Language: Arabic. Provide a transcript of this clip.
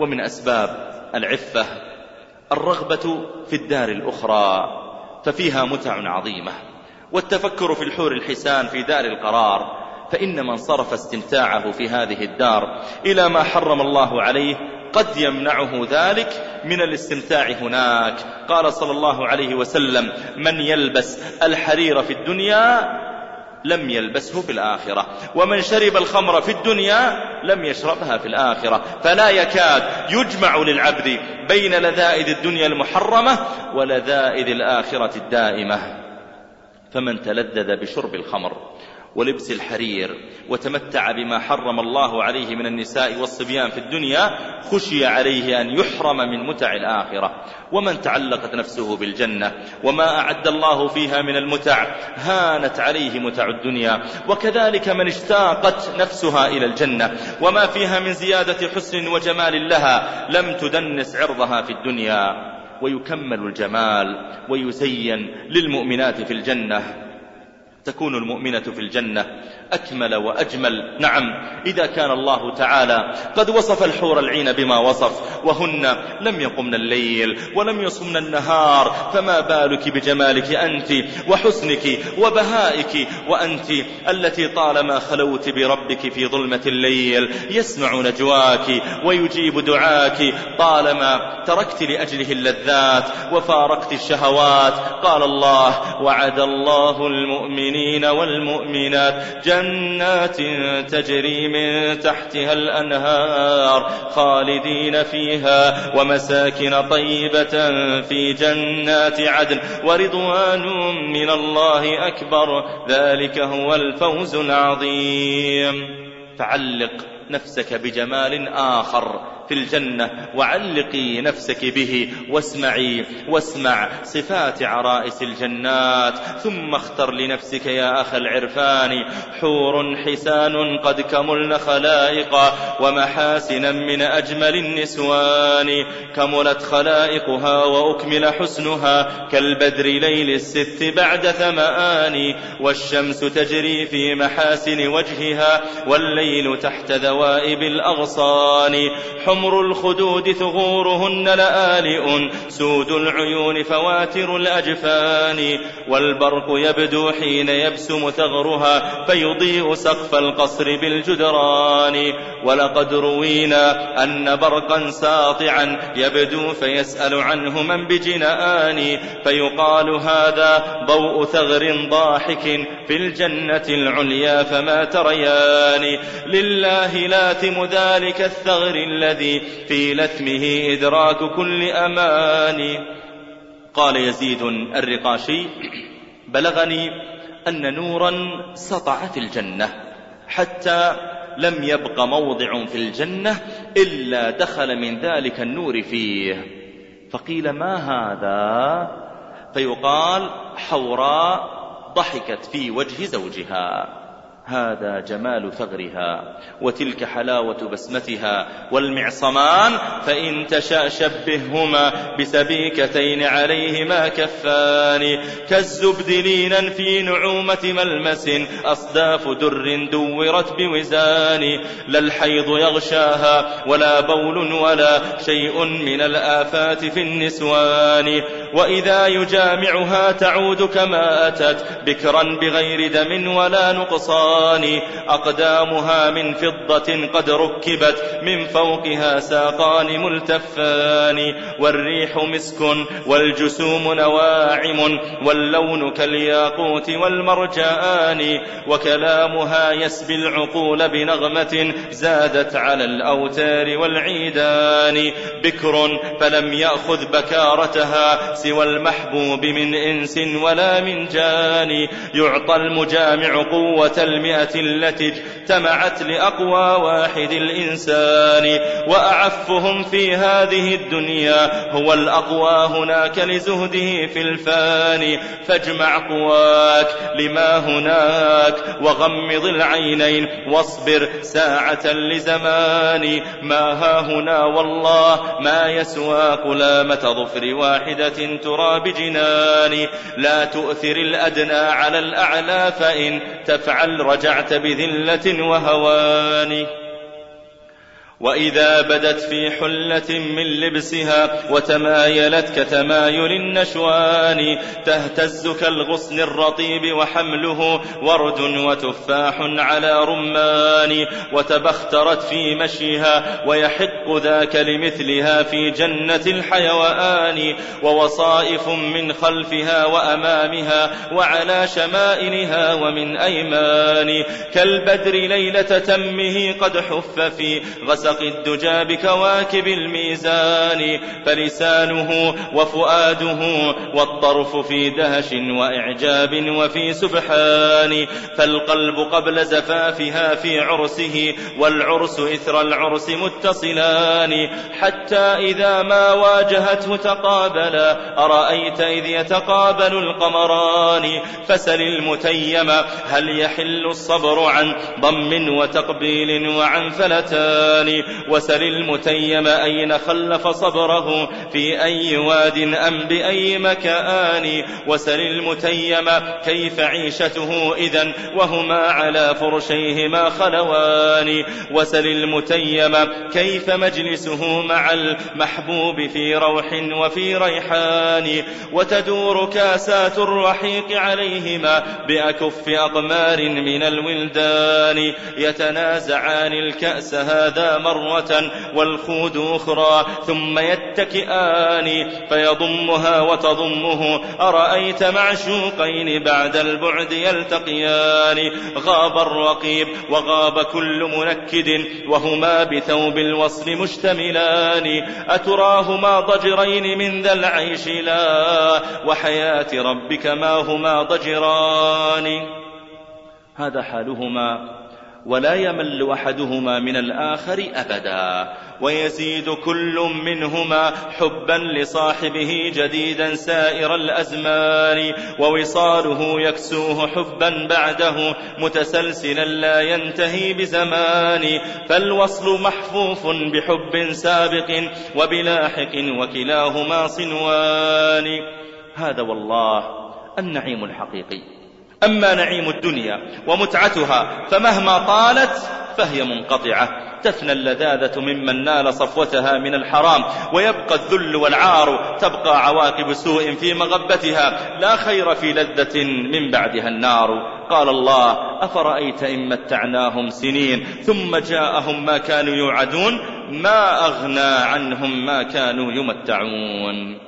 ومن أسباب العفة الرغبة في الدار الأخرى ففيها متع عظيمة. والتفكر في الحور الحسان في دار القرار فإن من صرف استمتاعه في هذه الدار إلى ما حرم الله عليه قد يمنعه ذلك من الاستمتاع هناك. قال صلى الله عليه وسلم من يلبس الحرير في الدنيا لم يلبسه في الآخرة. ومن شرب الخمر في الدنيا لم يشربها في الآخرة. فلا يكاد يجمع للعبد بين لذائذ الدنيا المحرمة ولذائذ الآخرة الدائمة. فمن تلذذ بشرب الخمر ولبس الحرير وتمتع بما حرم الله عليه من النساء والصبيان في الدنيا خشي عليه أن يحرم من متع الآخرة. ومن تعلقت نفسه بالجنة وما أعد الله فيها من المتع هانت عليه متع الدنيا. وكذلك من اشتاقت نفسها إلى الجنة وما فيها من زيادة حسن وجمال لها لم تدنس عرضها في الدنيا. ويكمل الجمال ويزين للمؤمنات في الجنة. تكون المؤمنة في الجنة. أكمل وأجمل. نعم. إذا كان الله تعالى قد وصف الحور العين بما وصف وهن لم يقمن الليل ولم يصمن النهار فما بالك بجمالك أنت وحسنك وبهائك وأنت التي طالما خلوت بربك في ظلمة الليل يسمع نجواك ويجيب دعاك. طالما تركت لأجله اللذات وفارقت الشهوات قال الله وعد الله المؤمنين والمؤمنات جنات تجري من تحتها الأنهار خالدين فيها ومساكن طيبة في جنات عدن ورضوان من الله أكبر ذلك هو الفوز العظيم. فعلق نفسك بجمال آخر في الجنة وعلقي نفسك به واسمعي واسمع صفات عرائس الجنات ثم اختر لنفسك يا أخ العرفان حور حسان قد كملن خلائقا ومحاسنا من أجمل النسوان كملت خلائقها وأكمل حسنها كالبدر ليل الست بعد ثمآن والشمس تجري في محاسن وجهها والليل تحت ذوائب الأغصان. حمر الخدود ثغورهن لآلئ. سود العيون فواتر الأجفان. والبرق يبدو حين يبسم ثغرها فيضيء سقف القصر بالجدران. ولقد روينا أن برقا ساطعا يبدو فيسأل عنه من بجنآن. فيقال هذا ضوء ثغر ضاحك في الجنة العليا فما تريان. لله لاتم ذلك الثغر الذي في لثمه إدراك كل أمان. قال يزيد الرقاشي بلغني أن نورا سطع في الجنة حتى لم يبق موضع في الجنة إلا دخل من ذلك النور فيه. فقيل ما هذا؟ فيقال حوراء ضحكت في وجه زوجها. هذا جمال ثغرها وتلك حلاوة بسمتها والمعصمان فإن تشاء شبههما بسبيكتين عليهما كفان. كالزبد لينا في نعومة ملمس أصداف در دورت بوزان. لا الحيض يغشاها ولا بول ولا شيء من الآفات في النسوان. وإذا يجامعها تعود كما أتت بكرا بغير دم ولا نقصان. الساقان أقدامها من فضة قد ركبت من فوقها ساقان ملتفان والريح مسك والجسوم نواعم واللون كالياقوت والمرجان وكلامها يسبي العقول بنغمة زادت على الأوتار والعيدان. بكر فلم يأخذ بكارتها سوى المحبوب من إنس ولا من جان يعطى المجامع قوة المن المئة التي اجتمعت لأقوى واحد الإنسان وأعفهم في هذه الدنيا هو الأقوى هناك لزهده في الفاني فاجمع قواك لما هناك وغمض العينين واصبر ساعة لزمان. ما ها هنا والله ما يسوى قلامة ظفر واحدة ترى بجنان لا تؤثر الأدنى على الأعلى فإن تفعل رجعت بذلة وهوان وإذا بدت في حلة من لبسها وتمايلت كتمايل النشوان تهتز كالغصن الرطيب وحمله ورد وتفاح على رمان وتبخترت في مشيها ويحق ذاك لمثلها في جنة الحيوان ووصائف من خلفها وأمامها وعلى شمائلها ومن أيمان. كالبدر ليلة تمه قد حف في غسل غسق الدجى بكواكب الميزان فلسانه وفؤاده والطرف في دهش وإعجاب وفي سبحان. فالقلب قبل زفافها في عرسه والعرس إثر العرس متصلان. حتى إذا ما واجهته تقابلا أرأيت إذ يتقابل القمران؟ فسل المتيم هل يحل الصبر عن ضم وتقبيل وعن فلتان؟ وسل المتيم أين خلف صبره في أي واد أم بأي مكان وسل المتيم كيف عيشته إذا وهما على فرشيهما خلوان وسل المتيم كيف مجلسه مع المحبوب في روح وفي ريحان وتدور كاسات الرحيق عليهما بأكف أقمار من الولدان يتنازعان الكأس هذا مرة والخود أخرى ثم يتكئان فيضمها وتضمه. أرأيت معشوقين بعد البعد يلتقيان؟ غاب الرقيب وغاب كل منكد وهما بثوب الوصل مشتملان. أتراهما ضجرين من ذا العيش لا؟ وحياة ربك ما هما ضجران؟ هذا حالهما. ولا يمل أحدهما من الآخر أبدا. ويزيد كل منهما حبا لصاحبه جديدا سائر الأزمان. ووصاله يكسوه حبا بعده متسلسلا لا ينتهي بزمان. فالوصل محفوف بحب سابق وبلاحق وكلاهما صنوان. هذا والله النعيم الحقيقي. أما نعيم الدنيا ومتعتها فمهما طالت فهي منقطعة. تفنى اللذاذة ممن نال صفوتها من الحرام ويبقى الذل والعار تبقى عواقب سوء في مغبتها. لا خير في لذة من بعدها النار. قال الله أفرأيت إن متعناهم سنين ثم جاءهم ما كانوا يوعدون ما أغنى عنهم ما كانوا يمتعون.